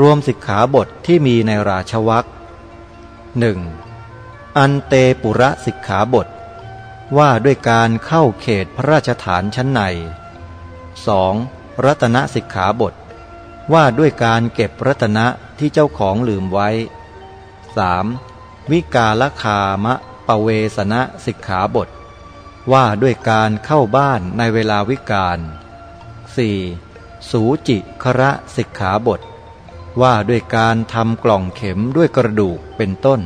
รวมสิกขาบทที่มีในราชวักหนึ่งอันเตปุระสิกขาบท ว่าด้วยการเข้าเขตพระราชฐานชั้นใน 2. รัตนสิกขาบท ว่าด้วยการเก็บรัตนะที่เจ้าของลืมไว้ 3. วิกาลคามะปะเวสนะสิกขาบท ว่าด้วยการเข้าบ้านในเวลาวิกาล 4. สูจิคระสิกขาบท ว่าด้วยการทำกล่องเข็มด้วยกระดูกเป็นต้น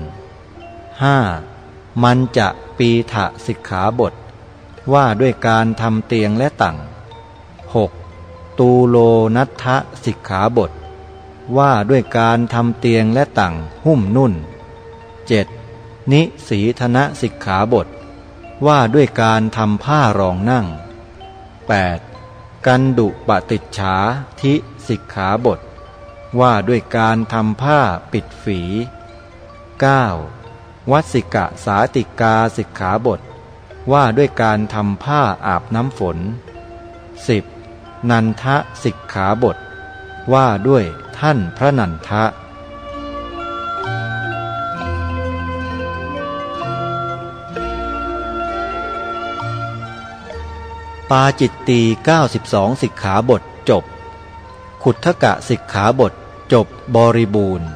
5. มันจะปีถะสิกขาบท ว่าด้วยการทำเตียงและตั่ง 6. ตูโลนัทธสิกขาบท ว่าด้วยการทำเตียงและตั่งหุ้มนุ่น 7. นิสีธนสิกขาบท ว่าด้วยการทำผ้ารองนั่ง 8. กันดุปฏิจฉาทิสิกขาบท ว่าด้วยการทำผ้าปิดฝี 9. วัสิกะสาติกาสิกขาบท ว่าด้วยการทำผ้าอาบน้ำฝน 10. นันทะสิกขาบท ว่าด้วยท่านพระนันทะ ปาจิตตี92 สิกขาบทจบ ขุททกะสิกขาบทจบบริบูรณ์